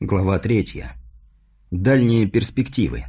Глава третья. Дальние перспективы.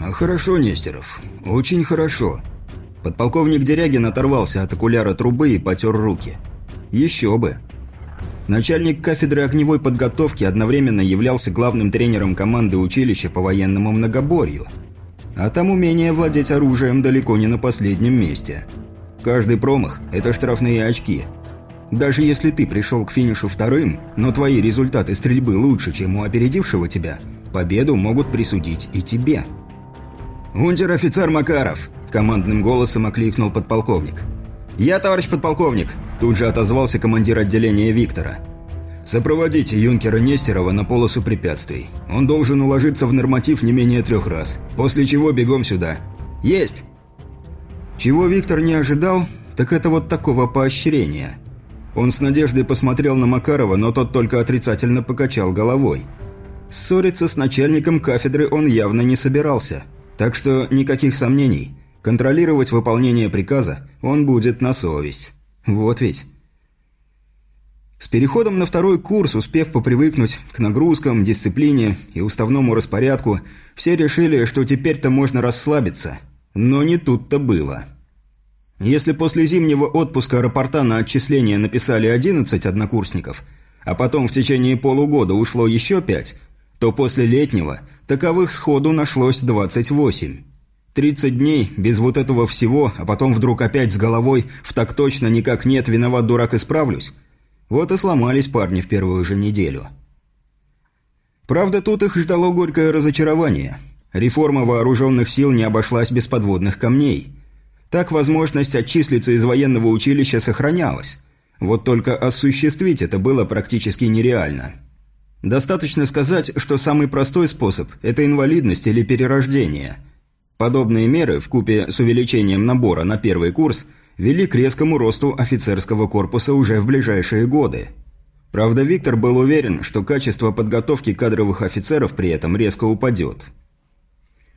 А хорошо, Нестеров. Очень хорошо. Подполковник Дерягин оторвался от окуляра трубы и потер руки. Еще бы. Начальник кафедры огневой подготовки одновременно являлся главным тренером команды училища по военному многоборью. А там умение владеть оружием далеко не на последнем месте. Каждый промах – это штрафные очки. Даже если ты пришел к финишу вторым, но твои результаты стрельбы лучше, чем у опередившего тебя, победу могут присудить и тебе. «Унтер-офицер Макаров!» – командным голосом окликнул подполковник. «Я, товарищ подполковник!» Тут же отозвался командир отделения Виктора. «Сопроводите юнкера Нестерова на полосу препятствий. Он должен уложиться в норматив не менее трех раз, после чего бегом сюда». «Есть!» Чего Виктор не ожидал, так это вот такого поощрения. Он с надеждой посмотрел на Макарова, но тот только отрицательно покачал головой. Ссориться с начальником кафедры он явно не собирался, так что никаких сомнений. Контролировать выполнение приказа он будет на совесть. Вот ведь. С переходом на второй курс, успев попривыкнуть к нагрузкам, дисциплине и уставному распорядку, все решили, что теперь-то можно расслабиться. Но не тут-то было. Если после зимнего отпуска рапорта на отчисление написали 11 однокурсников, а потом в течение полугода ушло еще 5, то после летнего таковых сходу нашлось 28. 30 дней без вот этого всего, а потом вдруг опять с головой в так точно никак нет, виноват дурак, исправлюсь. Вот и сломались парни в первую же неделю. Правда, тут их ждало горькое разочарование. Реформа вооруженных сил не обошлась без подводных камней. Так возможность отчислиться из военного училища сохранялась. Вот только осуществить это было практически нереально. Достаточно сказать, что самый простой способ – это инвалидность или перерождение – Подобные меры, в купе с увеличением набора на первый курс, вели к резкому росту офицерского корпуса уже в ближайшие годы. Правда, Виктор был уверен, что качество подготовки кадровых офицеров при этом резко упадет.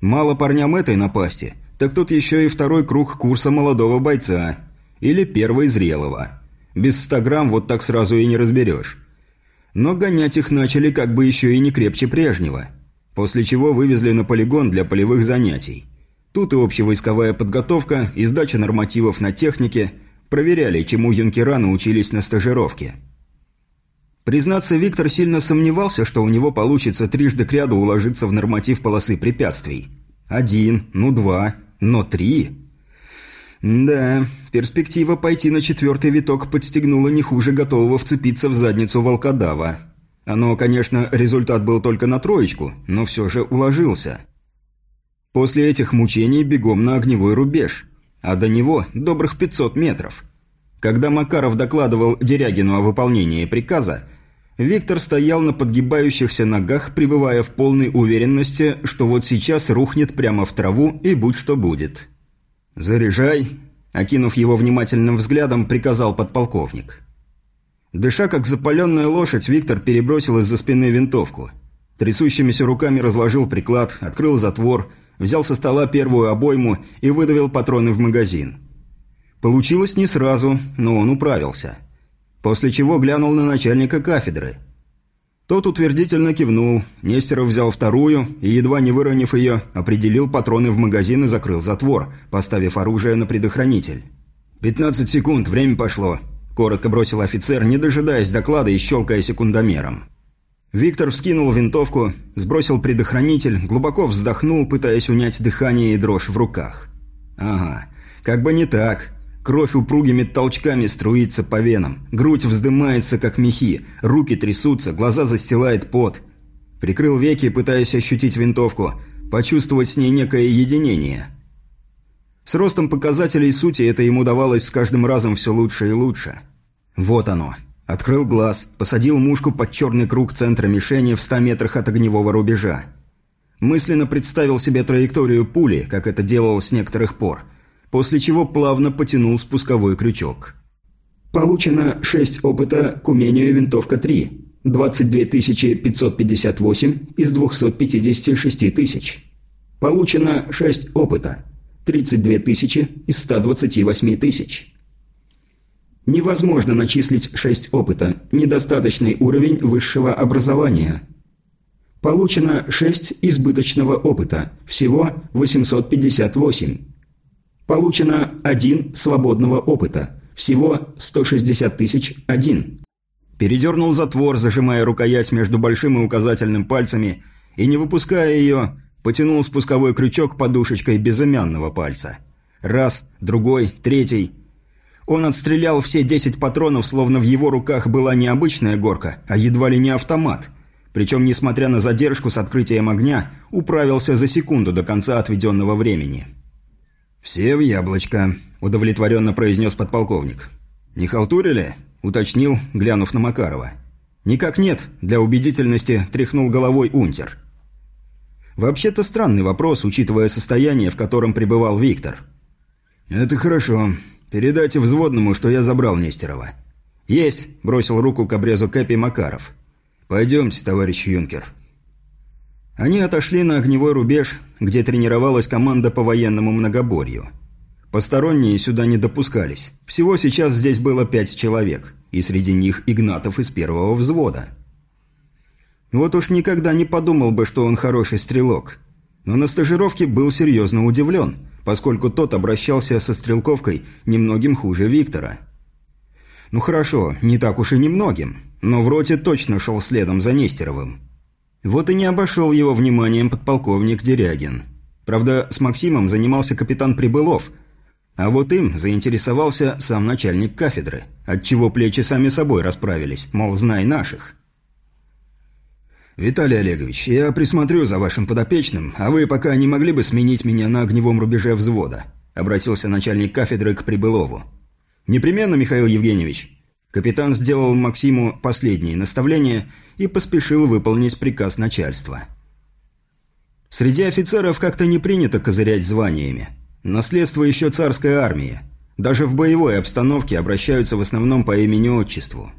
Мало парням этой напасти, так тут еще и второй круг курса молодого бойца. Или первый зрелого. Без 100 грамм вот так сразу и не разберешь. Но гонять их начали как бы еще и не крепче прежнего – после чего вывезли на полигон для полевых занятий. Тут и общевойсковая подготовка, и сдача нормативов на технике, проверяли, чему юнкера научились на стажировке. Признаться, Виктор сильно сомневался, что у него получится трижды к ряду уложиться в норматив полосы препятствий. Один, ну два, но три. Да, перспектива пойти на четвертый виток подстегнула не хуже готового вцепиться в задницу волкодава. Оно, конечно, результат был только на троечку, но все же уложился. После этих мучений бегом на огневой рубеж, а до него добрых 500 метров. Когда Макаров докладывал Дерягину о выполнении приказа, Виктор стоял на подгибающихся ногах, пребывая в полной уверенности, что вот сейчас рухнет прямо в траву и будь что будет. «Заряжай!» – окинув его внимательным взглядом, приказал подполковник. Дыша как запаленная лошадь, Виктор перебросил из-за спины винтовку. Трясущимися руками разложил приклад, открыл затвор, взял со стола первую обойму и выдавил патроны в магазин. Получилось не сразу, но он управился. После чего глянул на начальника кафедры. Тот утвердительно кивнул, Нестеров взял вторую и, едва не выронив ее, определил патроны в магазин и закрыл затвор, поставив оружие на предохранитель. «Пятнадцать секунд, время пошло», Коротко бросил офицер, не дожидаясь доклада и щелкая секундомером. Виктор вскинул винтовку, сбросил предохранитель, глубоко вздохнул, пытаясь унять дыхание и дрожь в руках. Ага, как бы не так. Кровь упругими толчками струится по венам, грудь вздымается, как мехи, руки трясутся, глаза застилает пот. Прикрыл веки, пытаясь ощутить винтовку, почувствовать с ней некое единение. С ростом показателей сути это ему давалось с каждым разом все лучше и лучше. Вот оно. Открыл глаз, посадил мушку под черный круг центра мишени в 100 метрах от огневого рубежа. Мысленно представил себе траекторию пули, как это делал с некоторых пор, после чего плавно потянул спусковой крючок. Получено 6 опыта к умению винтовка 3. 22 558 из 256 тысяч. Получено 6 опыта. 32 тысячи из 128 тысяч. Невозможно начислить 6 опыта. Недостаточный уровень высшего образования. Получено 6 избыточного опыта. Всего 858. Получено 1 свободного опыта. Всего 160 тысяч 1. Передернул затвор, зажимая рукоять между большим и указательным пальцами, и, не выпуская ее, потянул спусковой крючок подушечкой безымянного пальца. Раз, другой, третий. Он отстрелял все десять патронов, словно в его руках была не обычная горка, а едва ли не автомат. Причем, несмотря на задержку с открытием огня, управился за секунду до конца отведенного времени. «Все в яблочко», – удовлетворенно произнес подполковник. «Не халтурили?» – уточнил, глянув на Макарова. «Никак нет», – для убедительности тряхнул головой унтер. Вообще-то странный вопрос, учитывая состояние, в котором пребывал Виктор. «Это хорошо. Передайте взводному, что я забрал Нестерова». «Есть», – бросил руку к обрезу Кэпи Макаров. «Пойдемте, товарищ юнкер». Они отошли на огневой рубеж, где тренировалась команда по военному многоборью. Посторонние сюда не допускались. Всего сейчас здесь было пять человек, и среди них Игнатов из первого взвода. Вот уж никогда не подумал бы, что он хороший стрелок. Но на стажировке был серьезно удивлен, поскольку тот обращался со стрелковкой немногим хуже Виктора. Ну хорошо, не так уж и немногим, но в роте точно шел следом за Нестеровым. Вот и не обошел его вниманием подполковник Дерягин. Правда, с Максимом занимался капитан Прибылов, а вот им заинтересовался сам начальник кафедры, отчего плечи сами собой расправились, мол, знай наших. «Виталий Олегович, я присмотрю за вашим подопечным, а вы пока не могли бы сменить меня на огневом рубеже взвода?» – обратился начальник кафедры к Прибылову. «Непременно, Михаил Евгеньевич». Капитан сделал Максиму последние наставления и поспешил выполнить приказ начальства. Среди офицеров как-то не принято козырять званиями. Наследство еще царская армия. Даже в боевой обстановке обращаются в основном по имени-отчеству.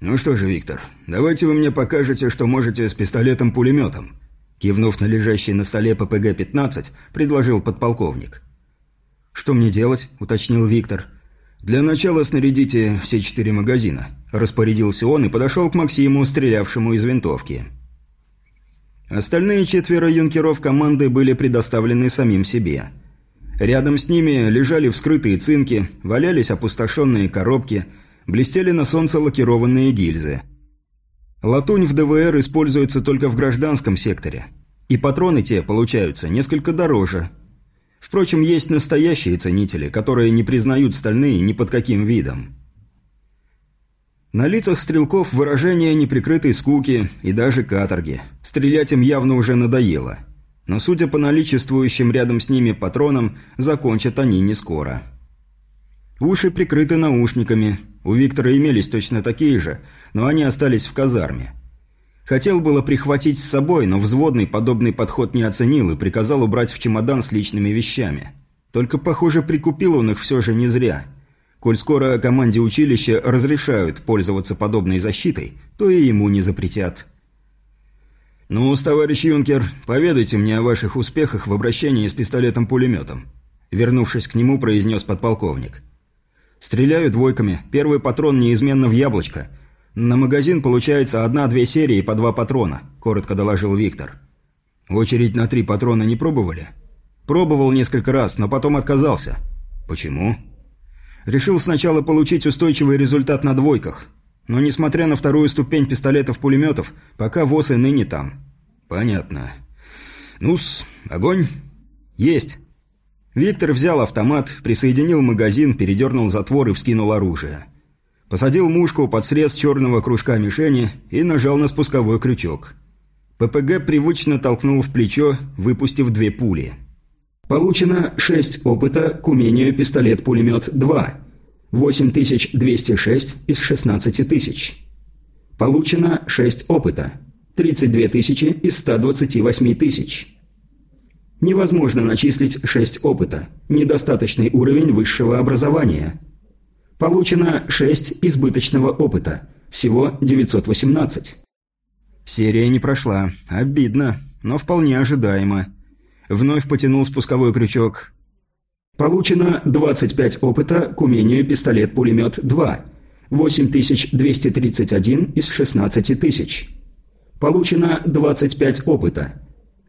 «Ну что же, Виктор, давайте вы мне покажете, что можете с пистолетом-пулеметом», кивнув на лежащий на столе ППГ-15, предложил подполковник. «Что мне делать?» – уточнил Виктор – «Для начала снарядите все четыре магазина», – распорядился он и подошел к Максиму, стрелявшему из винтовки. Остальные четверо юнкеров команды были предоставлены самим себе. Рядом с ними лежали вскрытые цинки, валялись опустошенные коробки, блестели на солнце лакированные гильзы. Латунь в ДВР используется только в гражданском секторе. И патроны те получаются несколько дороже – Впрочем, есть настоящие ценители, которые не признают стальные ни под каким видом. На лицах стрелков выражение неприкрытой скуки и даже каторги. Стрелять им явно уже надоело. Но судя по наличествующим рядом с ними патронам, закончат они не скоро. Уши прикрыты наушниками. У Виктора имелись точно такие же, но они остались в казарме. Хотел было прихватить с собой, но взводный подобный подход не оценил и приказал убрать в чемодан с личными вещами. Только, похоже, прикупил он их все же не зря. Коль скоро команде училища разрешают пользоваться подобной защитой, то и ему не запретят. «Ну, товарищ юнкер, поведайте мне о ваших успехах в обращении с пистолетом-пулеметом», вернувшись к нему, произнес подполковник. «Стреляю двойками. Первый патрон неизменно в яблочко. «На магазин получается одна-две серии по два патрона», – коротко доложил Виктор. «Очередь на три патрона не пробовали?» «Пробовал несколько раз, но потом отказался». «Почему?» «Решил сначала получить устойчивый результат на двойках. Но несмотря на вторую ступень пистолетов-пулеметов, пока ВОЗ и ныне там». «Понятно. Ну-с, огонь?» «Есть». Виктор взял автомат, присоединил магазин, передернул затвор и вскинул оружие. Посадил мушку под срез черного кружка мишени и нажал на спусковой крючок. ППГ привычно толкнул в плечо, выпустив две пули. Получено 6 опыта к умению пистолет-пулемет 2. 8206 из 16 тысяч. Получено 6 опыта. 32 тысячи из 128 тысяч. Невозможно начислить 6 опыта. Недостаточный уровень высшего образования. Получено 6 избыточного опыта. Всего 918. Серия не прошла. Обидно, но вполне ожидаемо. Вновь потянул спусковой крючок. Получено 25 опыта к умению пистолет-пулемет 2. 8231 из 16 тысяч. Получено 25 опыта.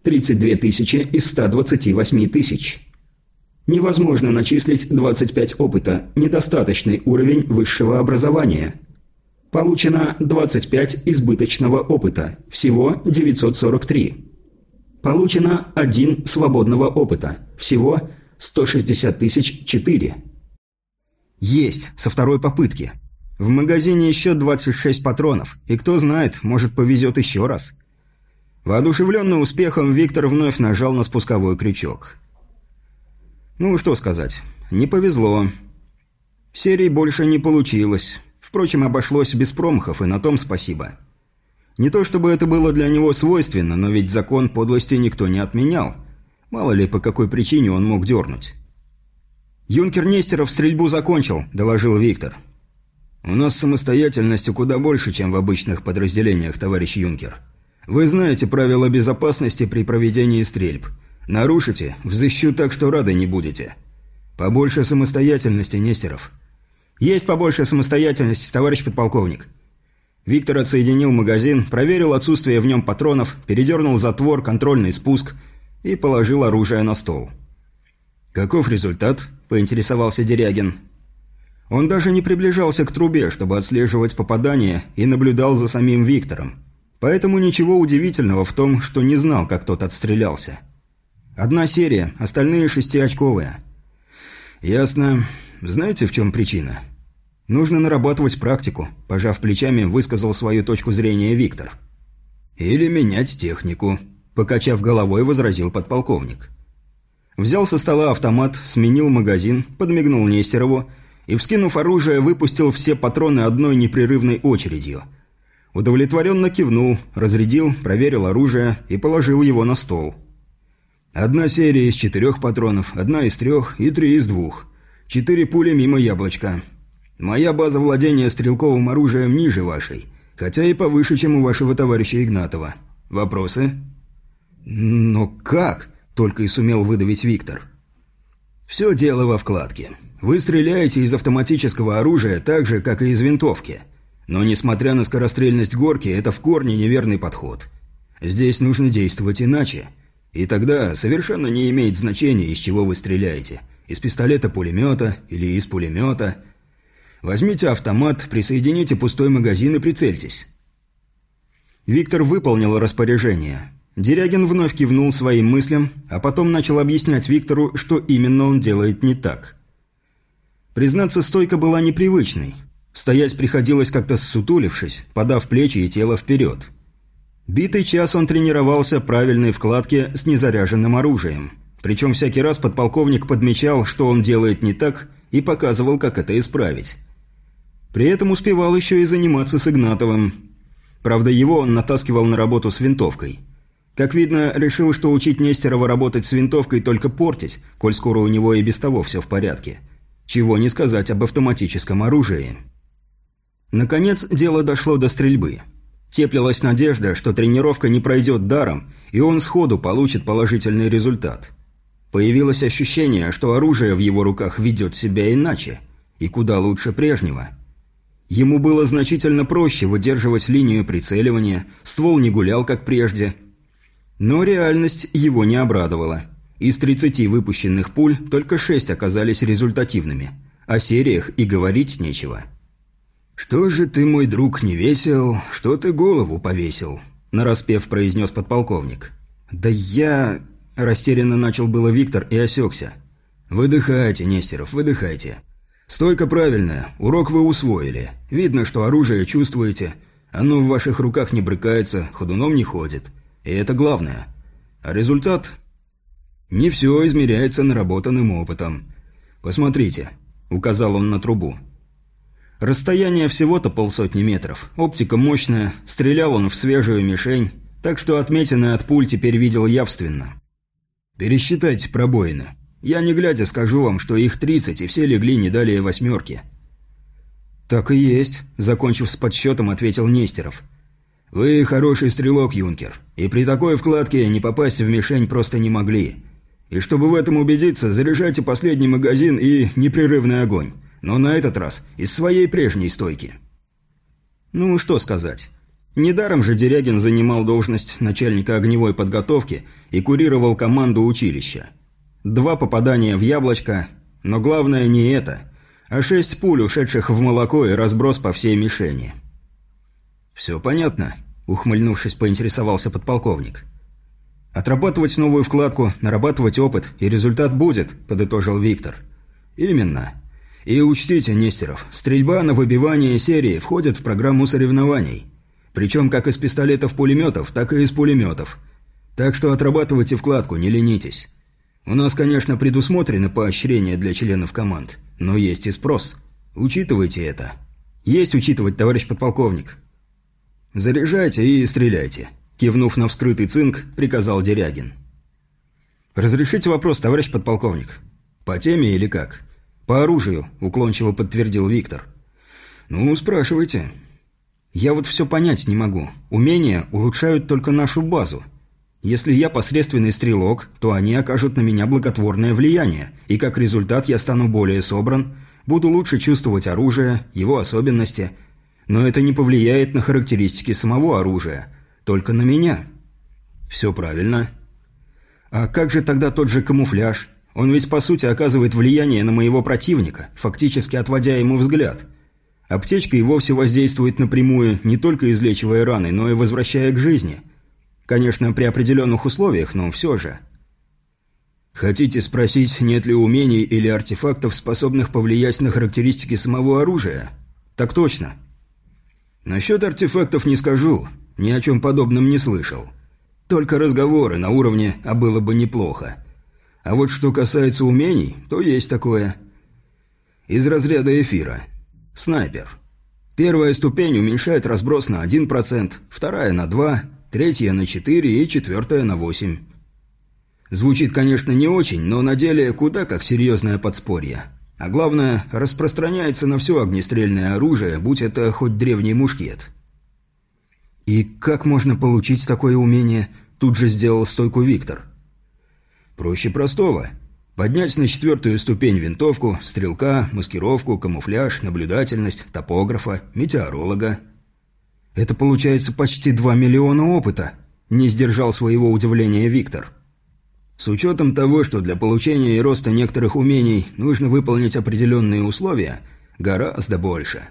32 тысячи из 128 тысяч. Невозможно начислить 25 опыта, недостаточный уровень высшего образования. Получено 25 избыточного опыта, всего 943. Получено 1 свободного опыта, всего 160 тысяч 4. Есть, со второй попытки. В магазине еще 26 патронов, и кто знает, может повезет еще раз. Воодушевленный успехом, Виктор вновь нажал на спусковой крючок. Ну, что сказать, не повезло. Серии больше не получилось. Впрочем, обошлось без промахов, и на том спасибо. Не то чтобы это было для него свойственно, но ведь закон подлости никто не отменял. Мало ли, по какой причине он мог дернуть. «Юнкер Нестеров стрельбу закончил», – доложил Виктор. «У нас самостоятельности куда больше, чем в обычных подразделениях, товарищ Юнкер. Вы знаете правила безопасности при проведении стрельб. Нарушите – взыщу так, что рады не будете. Побольше самостоятельности, Нестеров». «Есть побольше самостоятельности, товарищ подполковник». Виктор отсоединил магазин, проверил отсутствие в нем патронов, передернул затвор, контрольный спуск и положил оружие на стол. «Каков результат?» – поинтересовался Дерягин. Он даже не приближался к трубе, чтобы отслеживать попадание, и наблюдал за самим Виктором. Поэтому ничего удивительного в том, что не знал, как тот отстрелялся. Одна серия, остальные шестиочковые. «Ясно. Знаете, в чем причина?» «Нужно нарабатывать практику», – пожав плечами, высказал свою точку зрения Виктор. «Или менять технику», – покачав головой, возразил подполковник. Взял со стола автомат, сменил магазин, подмигнул Нестерову и, вскинув оружие, выпустил все патроны одной непрерывной очередью. Удовлетворенно кивнул, разрядил, проверил оружие и положил его на стол. «Одна серия из четырех патронов, одна из трех и три из двух. Четыре пули мимо яблочка. Моя база владения стрелковым оружием ниже вашей, хотя и повыше, чем у вашего товарища Игнатова. Вопросы?» «Но как?» – только и сумел выдавить Виктор. «Все дело во вкладке. Вы стреляете из автоматического оружия так же, как и из винтовки. Но несмотря на скорострельность горки, это в корне неверный подход. Здесь нужно действовать иначе. И тогда совершенно не имеет значения, из чего вы стреляете. Из пистолета-пулемета или из пулемета. Возьмите автомат, присоедините пустой магазин и прицельтесь. Виктор выполнил распоряжение. Дерягин вновь кивнул своим мыслям, а потом начал объяснять Виктору, что именно он делает не так – Признаться, стойка была непривычной. Стоять приходилось как-то ссутулившись, подав плечи и тело вперед. Битый час он тренировался правильной вкладке с незаряженным оружием. Причем всякий раз подполковник подмечал, что он делает не так, и показывал, как это исправить. При этом успевал еще и заниматься с Игнатовым. Правда, его он натаскивал на работу с винтовкой. Как видно, решил, что учить Нестерова работать с винтовкой только портить, коль скоро у него и без того все в порядке. Чего не сказать об автоматическом оружии. Наконец, дело дошло до стрельбы. Теплилась надежда, что тренировка не пройдет даром, и он сходу получит положительный результат. Появилось ощущение, что оружие в его руках ведет себя иначе, и куда лучше прежнего. Ему было значительно проще выдерживать линию прицеливания, ствол не гулял, как прежде. Но реальность его не обрадовала – из 30 выпущенных пуль только 6 оказались результативными. О сериях и говорить нечего. «Что же ты, мой друг, не весел, что ты голову повесил?» – нараспев произнес подполковник. «Да я...» – растерянно начал было Виктор и осекся. «Выдыхайте, Нестеров, выдыхайте. Стойка правильная, урок вы усвоили. Видно, что оружие чувствуете. Оно в ваших руках не брыкается, ходуном не ходит. И это главное. А результат не все измеряется наработанным опытом. Посмотрите, указал он на трубу. Расстояние всего-то полсотни метров. Оптика мощная, стрелял он в свежую мишень, так что отметины от пуль теперь видел явственно. Пересчитайте пробоины. Я не глядя скажу вам, что их 30, и все легли не далее восьмерки. «Так и есть», – закончив с подсчетом, ответил Нестеров. «Вы хороший стрелок, юнкер, и при такой вкладке не попасть в мишень просто не могли. И чтобы в этом убедиться, заряжайте последний магазин и непрерывный огонь. Но на этот раз из своей прежней стойки». Ну, что сказать. Недаром же Дерягин занимал должность начальника огневой подготовки и курировал команду училища. Два попадания в яблочко, но главное не это, а шесть пуль, ушедших в молоко и разброс по всей мишени. «Все понятно», — ухмыльнувшись, поинтересовался подполковник. «Отрабатывать новую вкладку, нарабатывать опыт, и результат будет», — подытожил Виктор. «Именно. И учтите, Нестеров, стрельба на выбивание серии входит в программу соревнований. Причем как из пистолетов-пулеметов, так и из пулеметов. Так что отрабатывайте вкладку, не ленитесь. У нас, конечно, предусмотрены поощрения для членов команд, но есть и спрос. Учитывайте это. Есть учитывать, товарищ подполковник. Заряжайте и стреляйте. Кивнув на вскрытый цинк, приказал Дерягин. «Разрешите вопрос, товарищ подполковник?» «По теме или как?» «По оружию», – уклончиво подтвердил Виктор. «Ну, спрашивайте». «Я вот все понять не могу. Умения улучшают только нашу базу. Если я посредственный стрелок, то они окажут на меня благотворное влияние, и как результат я стану более собран, буду лучше чувствовать оружие, его особенности. Но это не повлияет на характеристики самого оружия, только на меня. Все правильно. А как же тогда тот же камуфляж? Он ведь по сути оказывает влияние на моего противника, фактически отводя ему взгляд. Аптечка и вовсе воздействует напрямую, не только излечивая раны, но и возвращая к жизни – Конечно, при определенных условиях, но все же. Хотите спросить, нет ли умений или артефактов, способных повлиять на характеристики самого оружия? Так точно. Насчет артефактов не скажу, ни о чем подобном не слышал. Только разговоры на уровне «а было бы неплохо». А вот что касается умений, то есть такое. Из разряда эфира. Снайпер. Первая ступень уменьшает разброс на 1%, вторая на 2%, третья на 4 и четвертая на 8. Звучит, конечно, не очень, но на деле куда как серьезное подспорье. А главное, распространяется на все огнестрельное оружие, будь это хоть древний мушкет. И как можно получить такое умение, тут же сделал стойку Виктор. Проще простого. Поднять на четвертую ступень винтовку, стрелка, маскировку, камуфляж, наблюдательность, топографа, метеоролога. Это получается почти 2 миллиона опыта, не сдержал своего удивления Виктор. С учетом того, что для получения и роста некоторых умений нужно выполнить определенные условия, гораздо больше.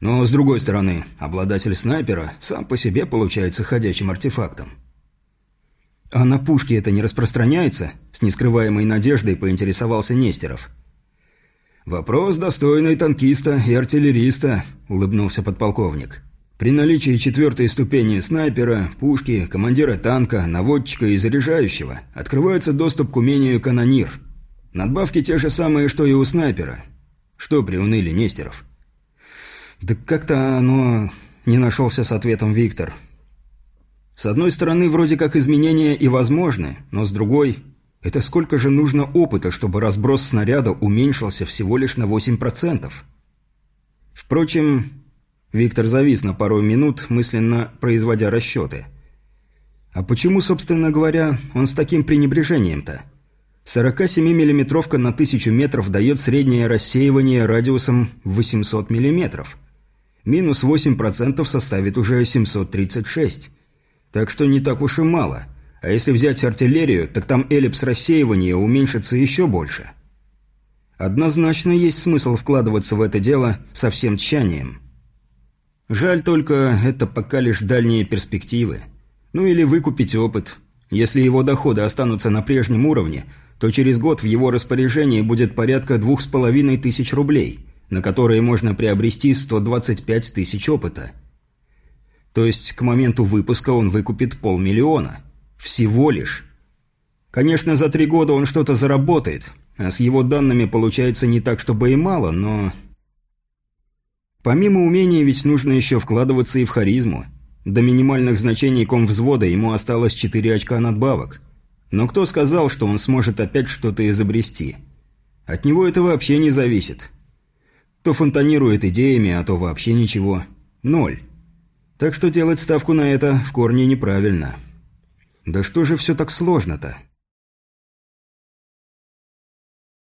Но, с другой стороны, обладатель снайпера сам по себе получается ходячим артефактом. «А на пушки это не распространяется?» – с нескрываемой надеждой поинтересовался Нестеров. «Вопрос достойный танкиста и артиллериста», – улыбнулся подполковник. При наличии четвертой ступени снайпера, пушки, командира танка, наводчика и заряжающего открывается доступ к умению канонир. Надбавки те же самые, что и у снайпера. Что приуныли Нестеров? Да как-то оно... Не нашелся с ответом Виктор. С одной стороны, вроде как изменения и возможны, но с другой... Это сколько же нужно опыта, чтобы разброс снаряда уменьшился всего лишь на 8%? Впрочем, Виктор завис на пару минут, мысленно производя расчеты. А почему, собственно говоря, он с таким пренебрежением-то? 47-миллиметровка на 1000 метров дает среднее рассеивание радиусом 800 миллиметров. Минус 8% составит уже 736. Так что не так уж и мало. А если взять артиллерию, так там эллипс рассеивания уменьшится еще больше. Однозначно есть смысл вкладываться в это дело со всем тщанием. Жаль только, это пока лишь дальние перспективы. Ну или выкупить опыт. Если его доходы останутся на прежнем уровне, то через год в его распоряжении будет порядка двух с половиной тысяч рублей, на которые можно приобрести 125 тысяч опыта. То есть к моменту выпуска он выкупит полмиллиона. Всего лишь. Конечно, за три года он что-то заработает, а с его данными получается не так, чтобы и мало, но... Помимо умений ведь нужно еще вкладываться и в харизму. До минимальных значений комвзвода ему осталось 4 очка надбавок. Но кто сказал, что он сможет опять что-то изобрести? От него это вообще не зависит. То фонтанирует идеями, а то вообще ничего. Ноль. Так что делать ставку на это в корне неправильно. Да что же все так сложно-то?